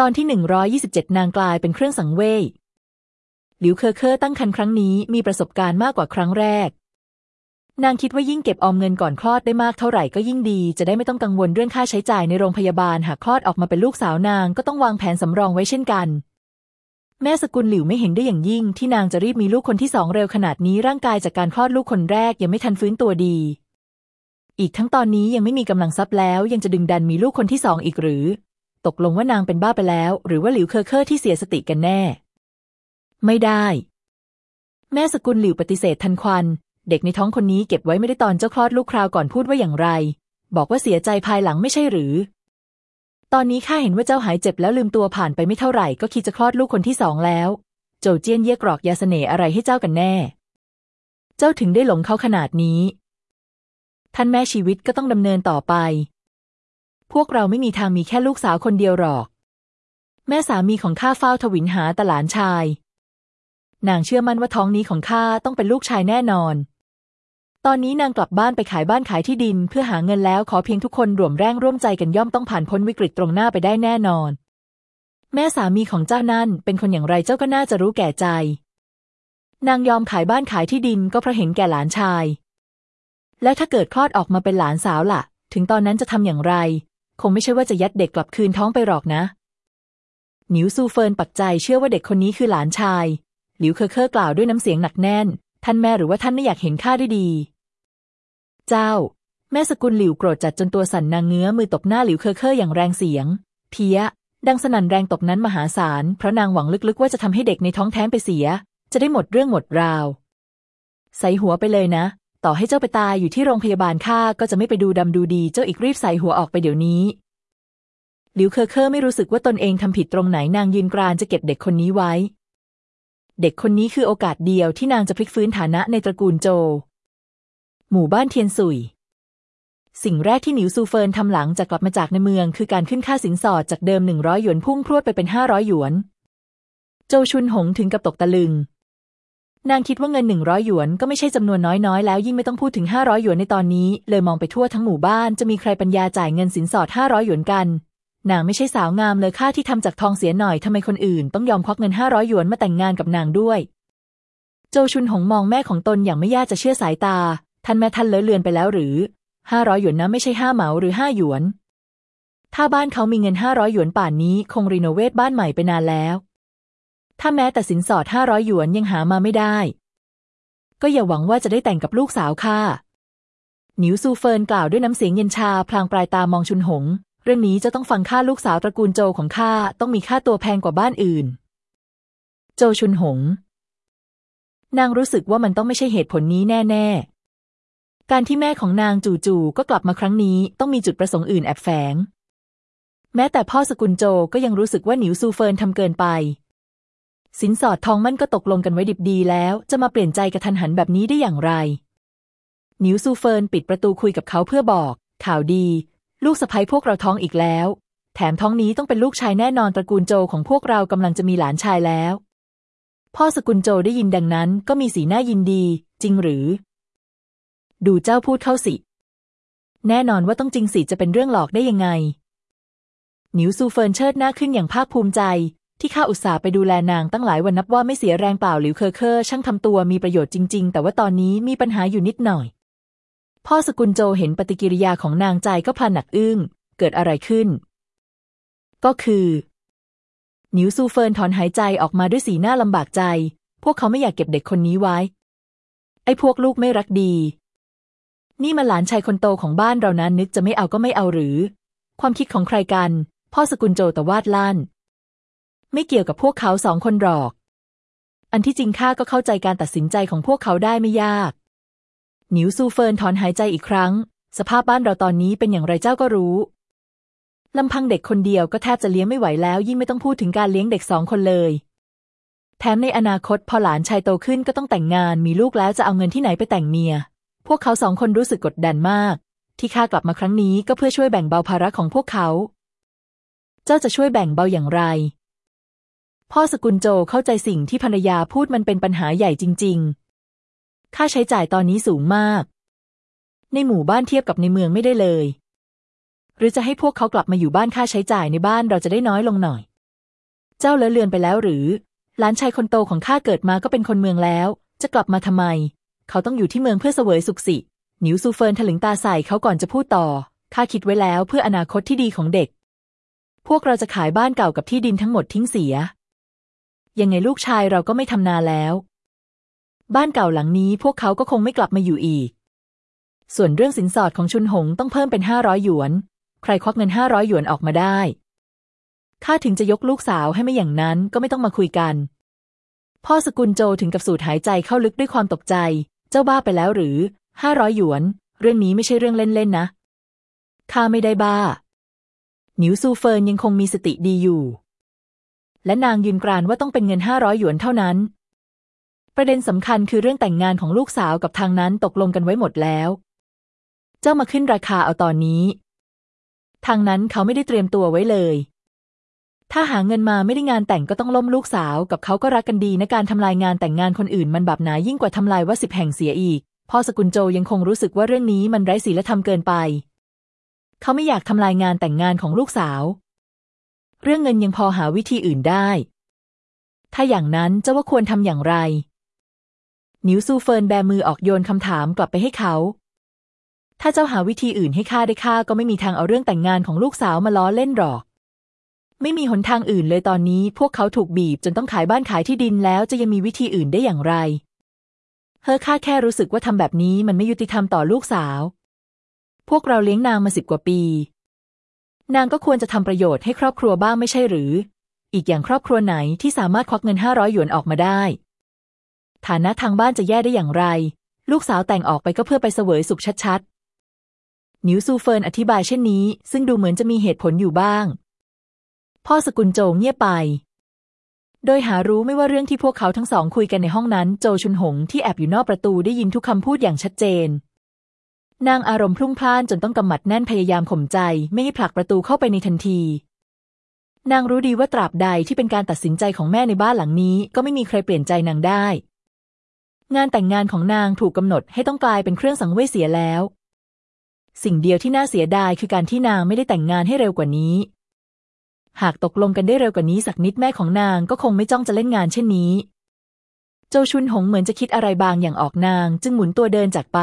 ตอนที่หนึ่งร้อยี่สิบเจ็ดนางกลายเป็นเครื่องสังเวยหลิวเคอเคอตั้งครรภ์ครั้งนี้มีประสบการณ์มากกว่าครั้งแรก นางคิดว่ายิ่งเก็บออมเงินก่อนคลอดได้มากเท่าไหร่ก็ยิ่งดี จะได้ไม่ต้องกังวลเรื่องค่าใช้จ่ายในโรงพยาบาลหากคลอดออกมาเป็นลูกสาวนางก็ต้องวางแผนสำรองไว้เช่นกัน แม่สกุลหลิวไม่เห็นได้อย่างยิ่ง ที่นางจะรีบมีลูกคนที่สองเร็วขนาดนี้ร่างกายจากการคลอดลูกคนแรกยังไม่ทันฟื้นตัวดี อีกทั้งตอนนี้ยังไม่มีกำลังทรัพย์แล้ว ยังจะดึงดันมีลูกคนที่สองอีกหรือ ตกลงว่านางเป็นบ้าไปแล้ว หรือว่าหลิวเคอเคอร์ที่เสียสติกันแน่ ไม่ได้ แม่สกุลหลิวปฏิเสธทันควัน เด็กในท้องคนนี้เก็บไว้ไม่ได้ตอนเจ้าคลอดลูกคราวก่อนพูดว่าอย่างไร บอกว่าเสียใจภายหลังไม่ใช่หรือ ตอนนี้ข้าเห็นว่าเจ้าหายเจ็บแล้วลืมตัวผ่านไปไม่เท่าไหร่ก็คิดจะคลอดลูกคนที่สองแล้ว โจเจี้ยนเย่กรอกยาเสน่ห์อะไรให้เจ้ากันแน่ เจ้าถึงได้หลงเขาขนาดนี้ท่านแม่ชีวิตก็ต้องดำเนินต่อไป วกเราไม่มีทางมีแค่ลูกสาวคนเดียวหรอก แม่สามีของข้าเฝ้าทวินหาตหลานชาย นางเชื่อมั่นว่าท้องนี้ของข้าต้องเป็นลูกชายแน่นอน ตอนนี้นางกลับบ้านไปขายบ้านขายที่ดินเพื่อหาเงินแล้วขอเพียงทุกคนร่วมแรงร่วมใจกันย่อมต้องผ่านพ้นวิกฤตตรงหน้าไปได้แน่นอน แม่สามีของเจ้านั่นเป็นคนอย่างไรเจ้าก็น่าจะรู้แก่ใจ นางยอมขายบ้านขายที่ดินก็เพราะเห็นแก่หลานชาย แล้วถ้าเกิดคลอดออกมาเป็นหลานสาวล่ะ ถึงตอนนั้นจะทำอย่างไร คงไม่ใช่ว่าจะยัดเด็กกลับคืนท้องไปหรอกนะ หนิวซูเฟินปักใจเชื่อว่าเด็กคนนี้คือหลานชาย หลิวเคอเคอกล่าวด้วยน้ำเสียงหนักแน่น ท่านแม่หรือว่าท่านไม่อยากเห็นข้าได้ดี เจ้า แม่สกุลหลิวโกรธจัดจนตัวสั่นนางเงื้อมือตบหน้าหลิวเคอเคออย่างแรงเสียง เพี้ย ดังสนั่นแรงตบนั้นมหาศาล เพราะนางหวังลึกๆว่าจะทำให้เด็กในท้องแท้งไปเสีย จะได้หมดเรื่องหมดราว ไสหัวไปเลยนะ ต่อให้เจ้าไปตายอยู่ที่โรงพยาบาลข้าก็จะไม่ไปดูดำดูดี เจ้าอีกรีบใส่หัวออกไปเดี๋ยวนี้หลิวเคอเคอไม่รู้สึกว่าตนเองทำผิดตรงไหนนางยืนกรานจะเก็บเด็กคนนี้ไว้ เด็กคนนี้คือโอกาสเดียวที่นางจะพลิกฟื้นฐานะในตระกูลโจ หมู่บ้านเทียนสุย สิ่งแรกที่หนิวซูเฟินทำหลังจากกลับมาจากในเมือง คือการขึ้นค่าสินสอดจากเดิมหนึ่งร้อยหยวนพุ่งพรวดไปเป็นห้าร้อยหยวน โจชุนหงถึงกับตกตะลึง นางคิดว่าเงินหนึ่งร้อยหยวนก็ไม่ใช่จำนวนน้อยๆ แล้วยิ่งไม่ต้องพูดถึงห้าร้อยหยวนในตอนนี้ เลยมองไปทั่วทั้งหมู่บ้านจะมีใครปัญญาจ่ายเงินสินสอดห้าร้อยหยวนกัน นางไม่ใช่สาวงามเลยค่าที่ทำจากทองเสียหน่อยทำไมคนอื่น ต้องยอมควักเงินห้าร้อยหยวนมาแต่งงานกับนางด้วย โจชุนหงมองแม่ของตนอย่างไม่ยากจะเชื่อสายตา ท่านแม่ท่านเลอะเลือนไปแล้วหรือห้าร้อยหยวนนะไม่ใช่ห้าเหมาหรือห้าหยวน ถ้าบ้านเขามีเงินห้าร้อยหยวนป่านนี้ คงรีโนเวทบ้านใหม่ไปนานแล้ว ถ้าแม้แต่สินสอดห้าร้อยหยวนยังหามาไม่ได้ ก็อย่าหวังว่าจะได้แต่งกับลูกสาวข้าหนิวซูเฟินกล่าวด้วยน้ำเสียงเย็นชา พลางปลายตามองชุนหง เรื่องนี้จะต้องฟังค่าลูกสาวตระกูลโจของข้าต้องมีค่าตัวแพงกว่าบ้านอื่น โจชุนหง นางรู้สึกว่ามันต้องไม่ใช่เหตุผลนี้แน่ ๆ การที่แม่ของนางจู่ๆก็กลับมาครั้งนี้ต้องมีจุดประสงค์อื่นแอบแฝง แม้แต่พ่อสกุลโจก็ยังรู้สึกว่าหนิวซูเฟินทำเกินไป สินสอดทองหมั้นก็ตกลงกันไว้ดิบดีแล้ว จะมาเปลี่ยนใจกระทันหันแบบนี้ได้อย่างไร หนิวซูเฟินปิดประตูคุยกับเขาเพื่อบอก ข่าวดี ลูกสะใภ้พวกเราท้องอีกแล้ว แถมท้องนี้ต้องเป็นลูกชายแน่นอนตระกูลโจของพวกเรากำลังจะมีหลานชายแล้ว พ่อสกุลโจได้ยินดังนั้น ก็มีสีหน้ายินดี จริงหรือ ดูเจ้าพูดเข้าสิ แน่นอนว่าต้องจริงสิจะเป็นเรื่องหลอกได้ยังไงหนิวซูเฟินเชิดหน้าขึ้นอย่างภาคภูมิใจ ที่ข้าอุตส่าห์ไปดูแลนางตั้งหลายวันนับว่าไม่เสียแรงเปล่าหลิวเคอเคอช่างทำตัวมีประโยชน์จริง ๆ แต่ว่าตอนนี้มีปัญหาอยู่นิดหน่อย พ่อสกุลโจเห็นปฏิกิริยาของนางใจก็พลันหนักอึ้ง เกิดอะไรขึ้น ก็คือหนิวซูเฟินถอนหายใจออกมาด้วยสีหน้าลำบากใจ พวกเขาไม่อยากเก็บเด็กคนนี้ไว้ ไอ้พวกลูกไม่รักดี นี่มาหลานชายคนโตของบ้านเรานั้นนึกจะไม่เอาก็ไม่เอาหรือ ความคิดของใครกัน พ่อสกุลโจตวาดลั่น ไม่เกี่ยวกับพวกเขาสองคนหรอก อันที่จริงข้าก็เข้าใจการตัดสินใจของพวกเขาได้ไม่ยาก หนิวซูเฟินถอนหายใจอีกครั้ง สภาพบ้านเราตอนนี้เป็นอย่างไรเจ้าก็รู้ลำพังเด็กคนเดียวก็แทบจะเลี้ยงไม่ไหวแล้ว ยิ่งไม่ต้องพูดถึงการเลี้ยงเด็กสองคนเลย แถมในอนาคตพอหลานชายโตขึ้นก็ต้องแต่งงานมีลูกแล้วจะเอาเงินที่ไหนไปแต่งเมีย พวกเขาสองคนรู้สึกกดดันมาก ที่ข้ากลับมาครั้งนี้ก็เพื่อช่วยแบ่งเบาภาระของพวกเขา เจ้าจะช่วยแบ่งเบาอย่างไร พ่อสกุลโจเข้าใจสิ่งที่ภรรยาพูดมันเป็นปัญหาใหญ่จริง ๆ ค่าใช้จ่ายตอนนี้สูงมาก ในหมู่บ้านเทียบกับในเมืองไม่ได้เลย หรือจะให้พวกเขากลับมาอยู่บ้านค่าใช้จ่ายในบ้านเราจะได้น้อยลงหน่อย เจ้าเลอะเลือนไปแล้วหรือ หลานชายคนโตของข้าเกิดมาก็เป็นคนเมืองแล้ว จะกลับมาทำไม เขาต้องอยู่ที่เมืองเพื่อเสวยสุขสิ หนิวซูเฟินถลึงตาใส่เขาก่อนจะพูดต่อ ข้าคิดไว้แล้วเพื่ออนาคตที่ดีของเด็ก พวกเราจะขายบ้านเก่ากับที่ดินทั้งหมดทิ้งเสีย ยังไงลูกชายเราก็ไม่ทำนาแล้ว บ้านเก่าหลังนี้พวกเขาก็คงไม่กลับมาอยู่อีก ส่วนเรื่องสินสอดของชุนหงต้องเพิ่มเป็นห้าร้อยหยวน ใครควักเงินห้าร้อยหยวนออกมาได้ข้าถึงจะยกลูกสาวให้ไม่อย่างนั้นก็ไม่ต้องมาคุยกัน พ่อสกุลโจถึงกับสูดหายใจเข้าลึกด้วยความตกใจ เจ้าบ้าไปแล้วหรือห้าร้อยหยวน เรื่องนี้ไม่ใช่เรื่องเล่นๆนะข้าไม่ได้บ้าหนิวซูเฟินยังคงมีสติดีอยู่ และนางยืนกรานว่าต้องเป็นเงินห้าร้อยหยวนเท่านั้น ประเด็นสำคัญคือเรื่องแต่งงานของลูกสาวกับทางนั้นตกลงกันไว้หมดแล้ว เจ้ามาขึ้นราคาเอาตอนนี้ ทางนั้นเขาไม่ได้เตรียมตัวไว้เลย ถ้าหาเงินมาไม่ได้งานแต่งก็ต้องล่มลูกสาวกับเขาก็รักกันดีนะการทำลายงานแต่งงานคนอื่นมันบาปหนายิ่งกว่าทำลายว่าสิบแห่งเสียอีกพ่อสกุลโจยังคงรู้สึกว่าเรื่องนี้มันไร้ศีลธรรมเกินไป เขาไม่อยากทำลายงานแต่งงานของลูกสาว เรื่องเงินยังพอหาวิธีอื่นได้ ถ้าอย่างนั้นเจ้าว่าควรทำอย่างไรหนิวซูเฟินแบมือออกโยนคำถามกลับไปให้เขา ถ้าเจ้าหาวิธีอื่นให้ข้าได้ข้าก็ไม่มีทางเอาเรื่องแต่งงานของลูกสาวมาล้อเล่นหรอก ไม่มีหนทางอื่นเลยตอนนี้พวกเขาถูกบีบจนต้องขายบ้านขายที่ดินแล้วจะยังมีวิธีอื่นได้อย่างไร เฮ้อข้าแค่รู้สึกว่าทำแบบนี้มันไม่ยุติธรรมต่อลูกสาว พวกเราเลี้ยงนางมาสิบกว่าปี นางก็ควรจะทำประโยชน์ให้ครอบครัวบ้างไม่ใช่หรือ อีกอย่างครอบครัวไหนที่สามารถควักเงินห้าร้อยหยวนออกมาได้ ฐานะทางบ้านจะแย่ได้อย่างไร ลูกสาวแต่งออกไปก็เพื่อไปเสวยสุขชัดๆนิวซูเฟินอธิบายเช่นนี้ ซึ่งดูเหมือนจะมีเหตุผลอยู่บ้าง พ่อสกุลโจงเงียบไป โดยหารู้ไม่ว่าเรื่องที่พวกเขาทั้งสองคุยกันในห้องนั้น โจชุนหงที่แอบอยู่นอกประตูได้ยินทุกคำพูดอย่างชัดเจน นางอารมณ์พลุ่งพล่านจนต้องกำหมัดแน่นพยายามข่มใจไม่ให้ผลักประตูเข้าไปในทันที นางรู้ดีว่าตราบใดที่เป็นการตัดสินใจของแม่ในบ้านหลังนี้ ก็ไม่มีใครเปลี่ยนใจนางได้ งานแต่งงานของนางถูกกำหนดให้ต้องกลายเป็นเครื่องสังเวยเสียแล้ว สิ่งเดียวที่น่าเสียดายคือการที่นางไม่ได้แต่งงานให้เร็วกว่านี้ หากตกลงกันได้เร็วกว่านี้สักนิดแม่ของนางก็คงไม่จ้องจะเล่นงานเช่นนี้ โจชุนหงเหมือนจะคิดอะไรบางอย่างออกนาง จึงหมุนตัวเดินจากไป